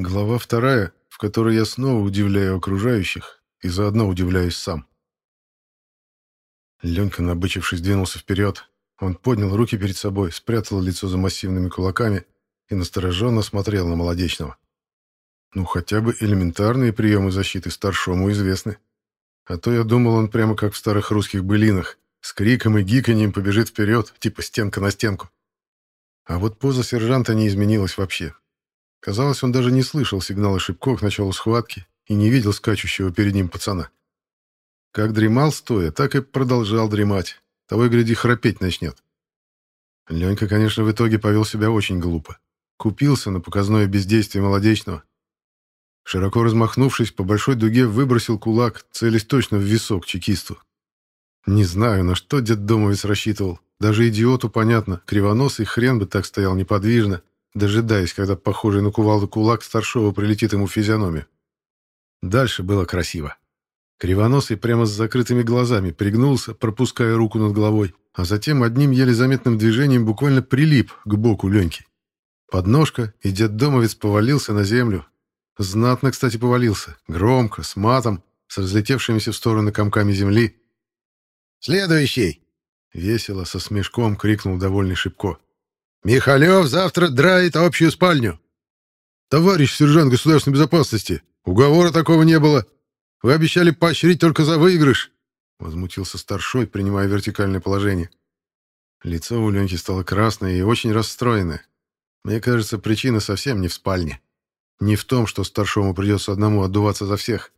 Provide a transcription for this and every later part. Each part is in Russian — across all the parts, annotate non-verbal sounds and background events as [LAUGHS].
Глава вторая, в которой я снова удивляю окружающих и заодно удивляюсь сам. Ленька, набычившись, двинулся вперед. Он поднял руки перед собой, спрятал лицо за массивными кулаками и настороженно смотрел на Молодечного. Ну, хотя бы элементарные приемы защиты старшому известны. А то я думал, он прямо как в старых русских былинах, с криком и гиканьем побежит вперед, типа стенка на стенку. А вот поза сержанта не изменилась вообще. Казалось, он даже не слышал сигнала Шибко к началу схватки и не видел скачущего перед ним пацана. Как дремал стоя, так и продолжал дремать. Того и гляди, храпеть начнет. Ленька, конечно, в итоге повел себя очень глупо. Купился на показное бездействие молодечного. Широко размахнувшись, по большой дуге выбросил кулак, целясь точно в висок чекисту. Не знаю, на что детдомовец рассчитывал. Даже идиоту понятно, кривоносый хрен бы так стоял неподвижно, дожидаясь, когда похожий на кувалду кулак старшего прилетит ему в физиономию. Дальше было красиво. Кривоносый прямо с закрытыми глазами пригнулся, пропуская руку над головой, а затем одним еле заметным движением буквально прилип к боку Леньки. Подножка, и детдомовец повалился на землю. Знатно, кстати, повалился. Громко, с матом, с разлетевшимися в стороны комками земли. «Следующий!» — весело, со смешком крикнул довольный Шибко. «Михалев завтра драет общую спальню!» «Товарищ сержант государственной безопасности, уговора такого не было!» Вы обещали поощрить только за выигрыш!» Возмутился старшой, принимая вертикальное положение. Лицо у Леньки стало красное и очень расстроенное. Мне кажется, причина совсем не в спальне. Не в том, что старшому придется одному отдуваться за всех.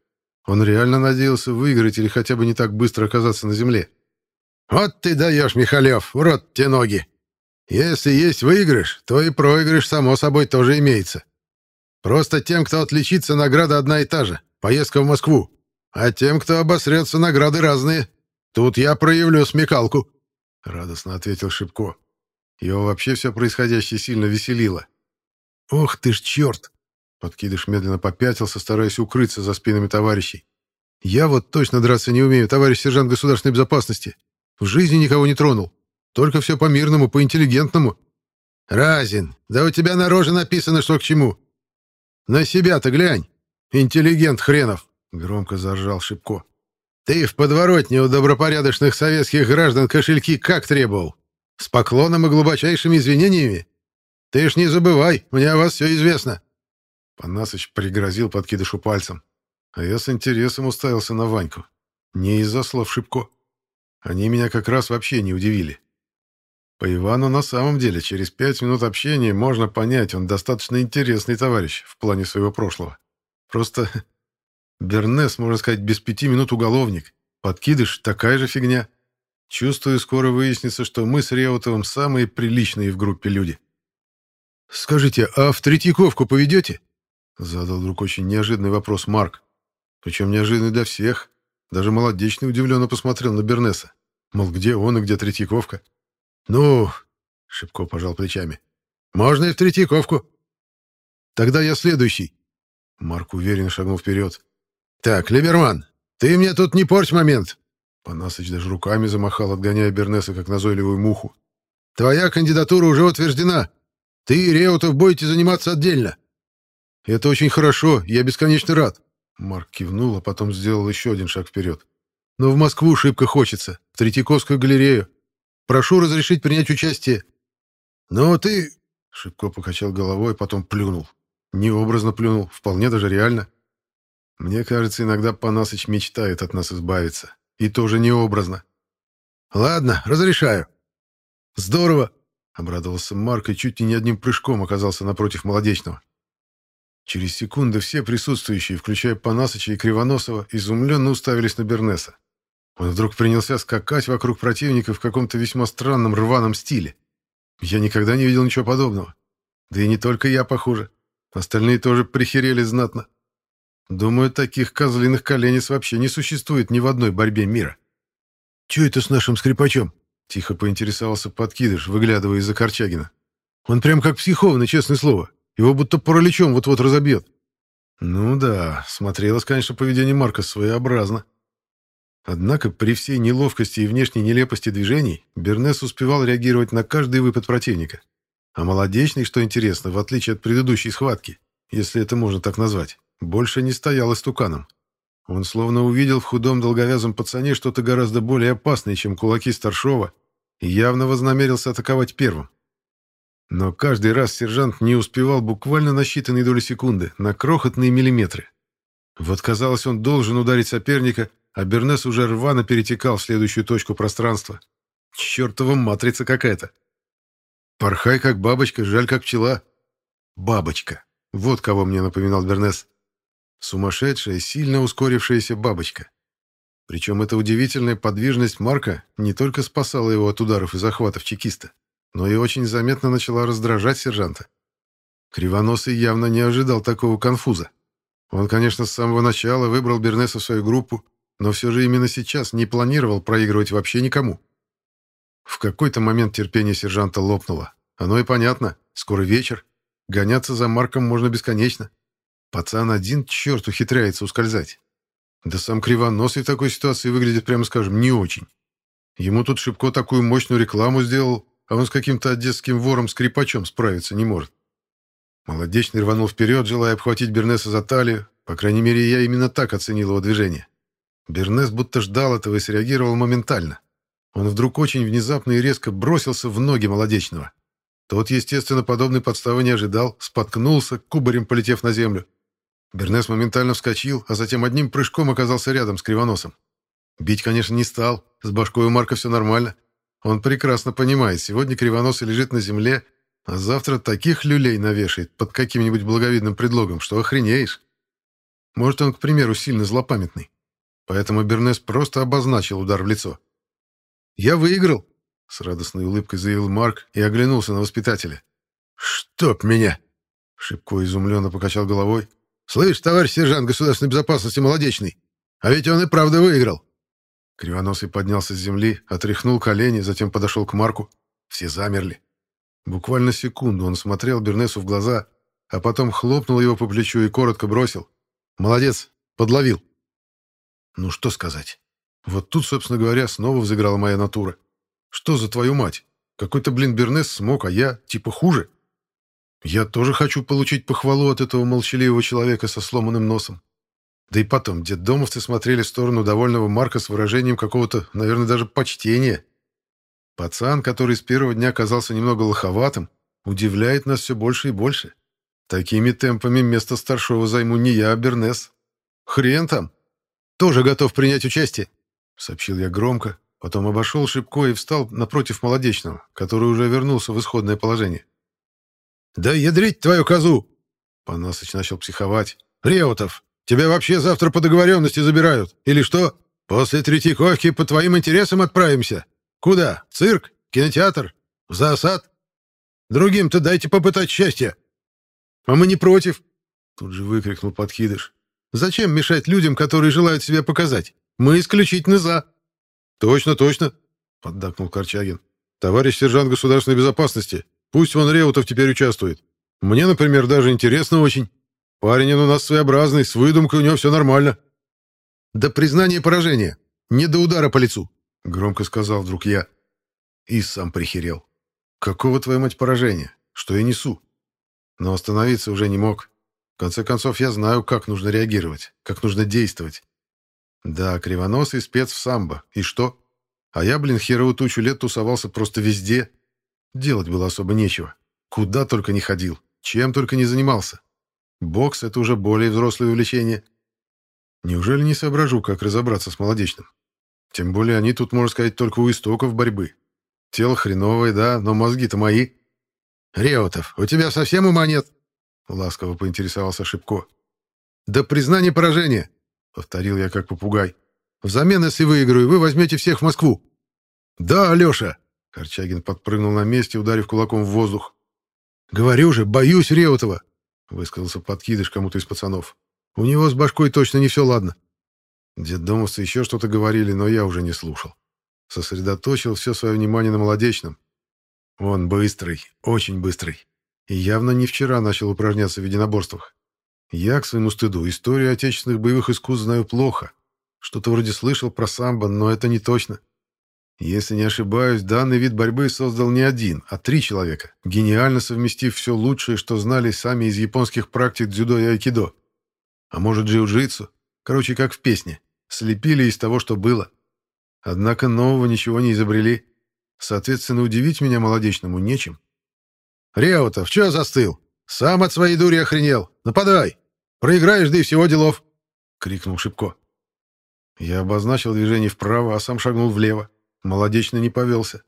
Он реально надеялся выиграть или хотя бы не так быстро оказаться на земле. «Вот ты даешь, Михалев, в рот те ноги! Если есть выигрыш, то и проигрыш, само собой, тоже имеется. Просто тем, кто отличится, награда одна и та же. Поездка в Москву. А тем, кто обосрется, награды разные. Тут я проявлю смекалку», — радостно ответил Шипко. Его вообще все происходящее сильно веселило. «Ох ты ж черт!» Подкидыш медленно попятился, стараясь укрыться за спинами товарищей. «Я вот точно драться не умею, товарищ сержант государственной безопасности. В жизни никого не тронул. Только все по-мирному, по-интеллигентному». «Разин, да у тебя на роже написано, что к чему. На себя-то глянь. «Интеллигент хренов!» — громко заржал Шипко. «Ты в подворотне у добропорядочных советских граждан кошельки как требовал? С поклоном и глубочайшими извинениями? Ты ж не забывай, мне о вас все известно!» Панасыч пригрозил подкидышу пальцем, а я с интересом уставился на Ваньку. Не из-за слов Шипко. Они меня как раз вообще не удивили. По Ивану на самом деле через пять минут общения можно понять, он достаточно интересный товарищ в плане своего прошлого. Просто [LAUGHS] Бернес, можно сказать, без пяти минут уголовник. Подкидыш — такая же фигня. Чувствую, скоро выяснится, что мы с Реутовым самые приличные в группе люди. «Скажите, а в Третьяковку поведете?» Задал вдруг очень неожиданный вопрос Марк. Причем неожиданный для всех. Даже Молодечный удивленно посмотрел на Бернеса. Мол, где он и где Третьяковка? «Ну...» — Шибко пожал плечами. «Можно и в Третьяковку». «Тогда я следующий», Марк уверенно шагнул вперед. «Так, Либерман, ты мне тут не порть момент!» Панасыч даже руками замахал, отгоняя Бернеса, как назойливую муху. «Твоя кандидатура уже утверждена. Ты и Реутов будете заниматься отдельно». «Это очень хорошо, я бесконечно рад». Марк кивнул, а потом сделал еще один шаг вперед. «Но в Москву шибко хочется, в Третьяковскую галерею. Прошу разрешить принять участие». «Ну ты...» — Шибко покачал головой, потом плюнул. Необразно плюнул, вполне даже реально. Мне кажется, иногда Панасыч мечтает от нас избавиться. И тоже необразно. «Ладно, разрешаю». «Здорово!» — обрадовался Марк и чуть не одним прыжком оказался напротив Молодечного. Через секунды все присутствующие, включая Панасыча и Кривоносова, изумленно уставились на Бернеса. Он вдруг принялся скакать вокруг противника в каком-то весьма странном рваном стиле. Я никогда не видел ничего подобного. Да и не только я, похоже. Остальные тоже прихерели знатно. Думаю, таких козлиных коленец вообще не существует ни в одной борьбе мира. «Че это с нашим скрипачом?» — тихо поинтересовался подкидыш, выглядывая из-за Корчагина. «Он прям как психованный, честное слово. Его будто параличом вот-вот разобьет». Ну да, смотрелось, конечно, поведение Марка своеобразно. Однако при всей неловкости и внешней нелепости движений Бернес успевал реагировать на каждый выпад противника. А молодечный, что интересно, в отличие от предыдущей схватки, если это можно так назвать, больше не стоял истуканом. Он словно увидел в худом долговязом пацане что-то гораздо более опасное, чем кулаки Старшова, и явно вознамерился атаковать первым. Но каждый раз сержант не успевал буквально на считанные доли секунды, на крохотные миллиметры. Вот казалось, он должен ударить соперника, а Бернес уже рвано перетекал в следующую точку пространства. Чертова матрица какая-то. Порхай как бабочка, жаль как пчела. Бабочка. Вот кого мне напоминал Бернес. Сумасшедшая, сильно ускорившаяся бабочка. Причем эта удивительная подвижность Марка не только спасала его от ударов и захватов чекиста, но и очень заметно начала раздражать сержанта. Кривоносый явно не ожидал такого конфуза. Он, конечно, с самого начала выбрал Бернеса в свою группу, но все же именно сейчас не планировал проигрывать вообще никому. В какой-то момент терпение сержанта лопнуло. Оно и понятно. Скоро вечер. Гоняться за Марком можно бесконечно. Пацан один черт ухитряется ускользать. Да сам Кривоносый в такой ситуации выглядит, прямо скажем, не очень. Ему тут Шибко такую мощную рекламу сделал, а он с каким-то одесским вором-скрипачом справиться не может. Молодечный рванул вперед, желая обхватить Бернеса за талию. По крайней мере, я именно так оценил его движение. Бернес будто ждал этого и среагировал моментально. Он вдруг очень внезапно и резко бросился в ноги Молодечного. Тот, естественно, подобной подставы не ожидал, споткнулся, кубарем полетев на землю. Бернес моментально вскочил, а затем одним прыжком оказался рядом с Кривоносом. Бить, конечно, не стал, с башкой у Марка все нормально. Он прекрасно понимает, сегодня Кривоносый лежит на земле, а завтра таких люлей навешает под каким-нибудь благовидным предлогом, что охренеешь. Может, он, к примеру, сильно злопамятный. Поэтому Бернес просто обозначил удар в лицо. «Я выиграл!» — с радостной улыбкой заявил Марк и оглянулся на воспитателя. «Чтоб меня!» — Шибко изумленно покачал головой. «Слышь, товарищ сержант государственной безопасности Молодечный, а ведь он и правда выиграл!» Кривоносый поднялся с земли, отряхнул колени, затем подошел к Марку. Все замерли. Буквально секунду он смотрел Бернесу в глаза, а потом хлопнул его по плечу и коротко бросил. «Молодец, подловил!» Ну что сказать? Вот тут, собственно говоря, снова взыграла моя натура. Что за твою мать? Какой-то, блин, Бернес смог, а я, типа, хуже? Я тоже хочу получить похвалу от этого молчаливого человека со сломанным носом. Да и потом, детдомовцы смотрели в сторону довольного Марка с выражением какого-то, наверное, даже почтения. Пацан, который с первого дня казался немного лоховатым, удивляет нас все больше и больше. Такими темпами место старшего займу не я, а Бернес. Хрен там. Тоже готов принять участие сообщил я громко, потом обошел Шибко и встал напротив Молодечного, который уже вернулся в исходное положение. «Да ядрить твою козу!» Панасыч начал психовать. «Реутов, тебя вообще завтра по договоренности забирают. Или что? После Третьяковки по твоим интересам отправимся. Куда? Цирк? Кинотеатр? В зоосад? Другим-то дайте попытать счастья!» «А мы не против!» Тут же выкрикнул подкидыш. «Зачем мешать людям, которые желают себя показать? Мы исключительно за. Точно, точно, поддакнул Корчагин. Товарищ сержант государственной безопасности, пусть вон Реутов теперь участвует. Мне, например, даже интересно очень. Парень он у нас своеобразный, с выдумкой у него все нормально. До признания поражения, не до удара по лицу, громко сказал вдруг я. И сам прихерел. Какого, твою мать, поражения? Что я несу? Но остановиться уже не мог. Конце концов, я знаю, как нужно реагировать, как нужно действовать. Да, кривоносый спец в самбо. И что? А я, блин, херову тучу лет тусовался просто везде. Делать было особо нечего. Куда только не ходил, чем только не занимался. Бокс — это уже более взрослое увлечение. Неужели не соображу, как разобраться с молодечным? Тем более они тут, можно сказать, только у истоков борьбы. Тело хреновое, да, но мозги-то мои. «Реутов, у тебя совсем ума нет?» — ласково поинтересовался Шипко. «Да признание поражения!» — повторил я как попугай. «Взамен, если выиграю, вы возьмете всех в Москву». «Да, Алеша!» — Корчагин подпрыгнул на месте, ударив кулаком в воздух. «Говорю же, боюсь Реутова!» — высказался подкидыш кому-то из пацанов. «У него с башкой точно не все ладно». Деддомовцы еще что-то говорили, но я уже не слушал. Сосредоточил все свое внимание на молодечном. Он быстрый, очень быстрый. И явно не вчера начал упражняться в единоборствах. Я, к своему стыду, историю отечественных боевых искусств знаю плохо. Что-то вроде слышал про самбо, но это не точно. Если не ошибаюсь, данный вид борьбы создал не один, а три человека, гениально совместив все лучшее, что знали сами из японских практик дзюдо и айкидо. А может, джиу-джитсу? Короче, как в песне. Слепили из того, что было. Однако нового ничего не изобрели. Соответственно, удивить меня молодечному нечем. «Реутов, чё застыл? Сам от своей дури охренел. Нападай! Проиграешь, да и всего делов!» — крикнул Шипко. Я обозначил движение вправо, а сам шагнул влево. Молодечно не повелся.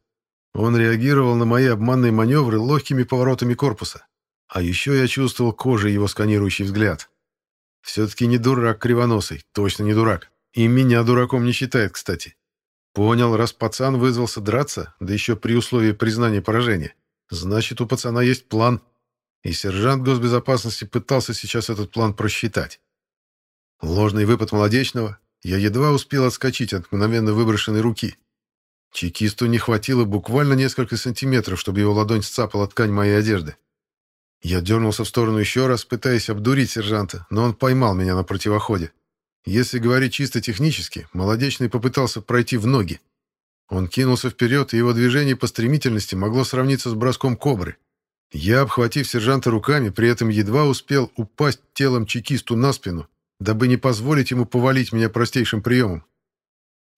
Он реагировал на мои обманные маневры легкими поворотами корпуса. А еще я чувствовал кожей его сканирующий взгляд. Все-таки не дурак кривоносый, точно не дурак. И меня дураком не считает, кстати. Понял, раз пацан вызвался драться, да еще при условии признания поражения, значит, у пацана есть план. И сержант госбезопасности пытался сейчас этот план просчитать. Ложный выпад молодечного. Я едва успел отскочить от мгновенно выброшенной руки. Чекисту не хватило буквально несколько сантиметров, чтобы его ладонь сцапала ткань моей одежды. Я дернулся в сторону еще раз, пытаясь обдурить сержанта, но он поймал меня на противоходе. Если говорить чисто технически, Молодечный попытался пройти в ноги. Он кинулся вперед, и его движение по стремительности могло сравниться с броском кобры. Я, обхватив сержанта руками, при этом едва успел упасть телом чекисту на спину, дабы не позволить ему повалить меня простейшим приемом.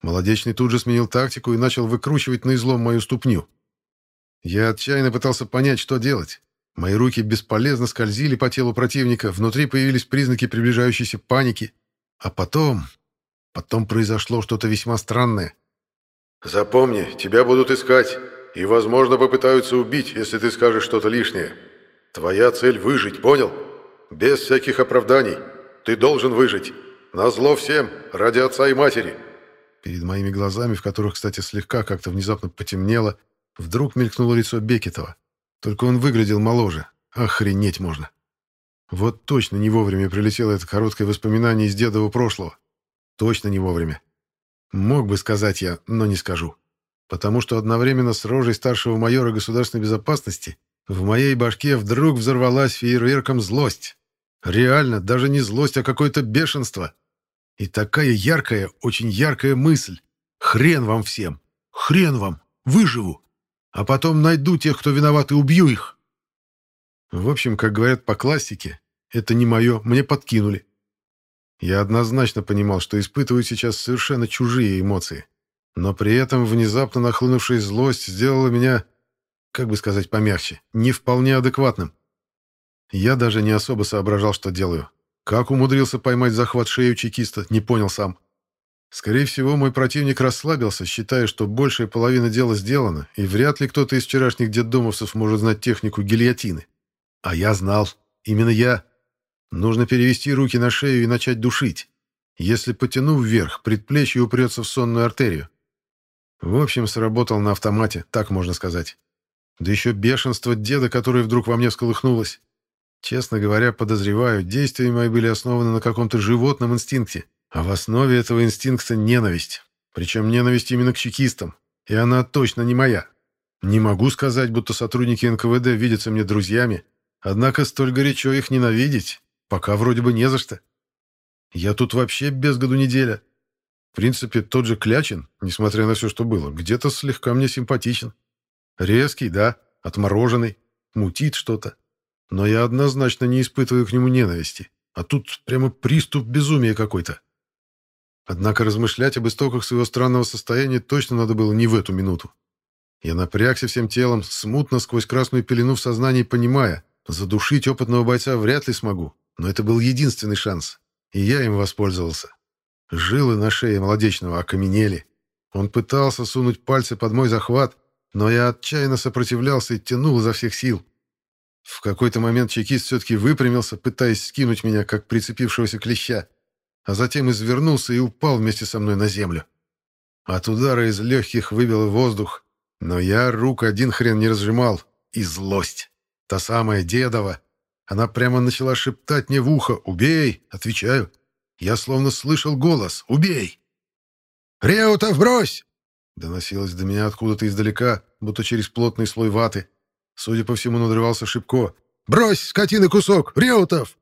Молодечный тут же сменил тактику и начал выкручивать на излом мою ступню. Я отчаянно пытался понять, что делать. Мои руки бесполезно скользили по телу противника, внутри появились признаки приближающейся паники — а потом... Потом произошло что-то весьма странное. «Запомни, тебя будут искать, и, возможно, попытаются убить, если ты скажешь что-то лишнее. Твоя цель — выжить, понял? Без всяких оправданий. Ты должен выжить. Назло всем, ради отца и матери». Перед моими глазами, в которых, кстати, слегка как-то внезапно потемнело, вдруг мелькнуло лицо Бекетова. Только он выглядел моложе. Охренеть можно. Вот точно не вовремя прилетело это короткое воспоминание из дедового прошлого. Точно не вовремя. Мог бы сказать я, но не скажу. Потому что одновременно с рожей старшего майора государственной безопасности в моей башке вдруг взорвалась фейерверком злость. Реально, даже не злость, а какое-то бешенство. И такая яркая, очень яркая мысль. Хрен вам всем. Хрен вам. Выживу. А потом найду тех, кто виноват, и убью их. В общем, как говорят по классике, это не мое, мне подкинули. Я однозначно понимал, что испытываю сейчас совершенно чужие эмоции. Но при этом внезапно нахлынувшая злость сделала меня, как бы сказать помягче, не вполне адекватным. Я даже не особо соображал, что делаю. Как умудрился поймать захват шею чекиста, не понял сам. Скорее всего, мой противник расслабился, считая, что большая половина дела сделана, и вряд ли кто-то из вчерашних детдомовцев может знать технику гильотины. А я знал. Именно я. Нужно перевести руки на шею и начать душить. Если потяну вверх, предплечье упрется в сонную артерию. В общем, сработал на автомате, так можно сказать. Да еще бешенство деда, которое вдруг во мне всколыхнулось. Честно говоря, подозреваю, действия мои были основаны на каком-то животном инстинкте, а в основе этого инстинкта ненависть. Причем ненависть именно к чекистам. И она точно не моя. Не могу сказать, будто сотрудники НКВД видятся мне друзьями, Однако столь горячо их ненавидеть пока вроде бы не за что. Я тут вообще без году неделя. В принципе, тот же Клячин, несмотря на все, что было, где-то слегка мне симпатичен. Резкий, да, отмороженный, мутит что-то. Но я однозначно не испытываю к нему ненависти. А тут прямо приступ безумия какой-то. Однако размышлять об истоках своего странного состояния точно надо было не в эту минуту. Я напрягся всем телом, смутно сквозь красную пелену в сознании понимая, Задушить опытного бойца вряд ли смогу, но это был единственный шанс, и я им воспользовался. Жилы на шее молодечного окаменели. Он пытался сунуть пальцы под мой захват, но я отчаянно сопротивлялся и тянул изо всех сил. В какой-то момент чекист все-таки выпрямился, пытаясь скинуть меня, как прицепившегося клеща, а затем извернулся и упал вместе со мной на землю. От удара из легких выбило воздух, но я рук один хрен не разжимал, и злость. Та самая Дедова. Она прямо начала шептать мне в ухо «Убей!» Отвечаю. Я словно слышал голос «Убей!» «Реутов, брось!» Доносилось до меня откуда-то издалека, будто через плотный слой ваты. Судя по всему, надрывался Шипко. «Брось, скотина, кусок! Реутов!»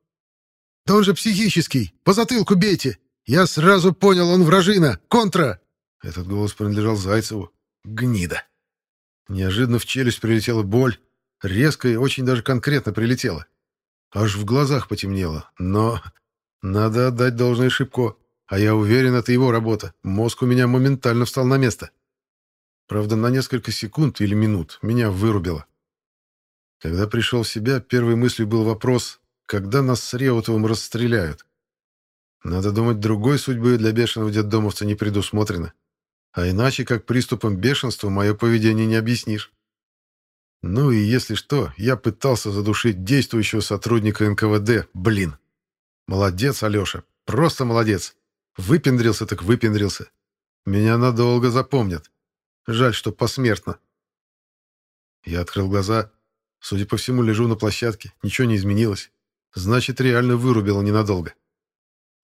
«Да он же психический! По затылку бейте! Я сразу понял, он вражина! Контра!» Этот голос принадлежал Зайцеву. Гнида. Неожиданно в челюсть прилетела боль. Резко и очень даже конкретно прилетела. Аж в глазах потемнело. Но надо отдать должное Шибко. А я уверен, это его работа. Мозг у меня моментально встал на место. Правда, на несколько секунд или минут меня вырубило. Когда пришел в себя, первой мыслью был вопрос, когда нас с Реутовым расстреляют. Надо думать, другой судьбы для бешеного детдомовца не предусмотрено. А иначе, как приступом бешенства, мое поведение не объяснишь. Ну и если что, я пытался задушить действующего сотрудника НКВД, блин. Молодец, Алеша, просто молодец. Выпендрился так выпендрился. Меня надолго запомнят. Жаль, что посмертно. Я открыл глаза. Судя по всему, лежу на площадке. Ничего не изменилось. Значит, реально вырубило ненадолго.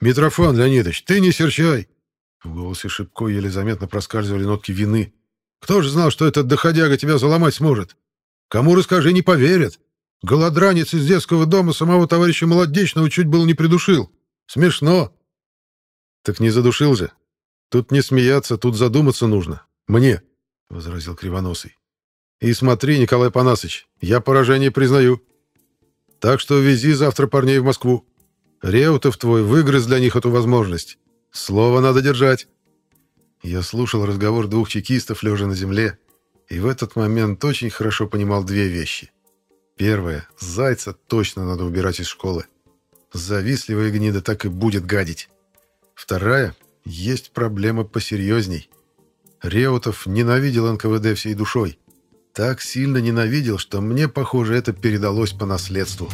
«Митрофан Леонидович, ты не серчай!» В голосе Шибко еле заметно проскальзывали нотки вины. «Кто же знал, что этот доходяга тебя заломать сможет? Кому расскажи, не поверят. Голодранец из детского дома самого товарища Молодечного чуть было не придушил. Смешно!» «Так не задушил же. Тут не смеяться, тут задуматься нужно. Мне!» — возразил Кривоносый. «И смотри, Николай Панасыч, я поражение признаю. Так что вези завтра парней в Москву. Реутов твой выгрыз для них эту возможность. Слово надо держать». Я слушал разговор двух чекистов, лежа на земле, и в этот момент очень хорошо понимал две вещи. Первое. Зайца точно надо убирать из школы. Завистливая гнида так и будет гадить. Вторая. Есть проблема посерьезней. Реутов ненавидел НКВД всей душой. Так сильно ненавидел, что мне, похоже, это передалось по наследству.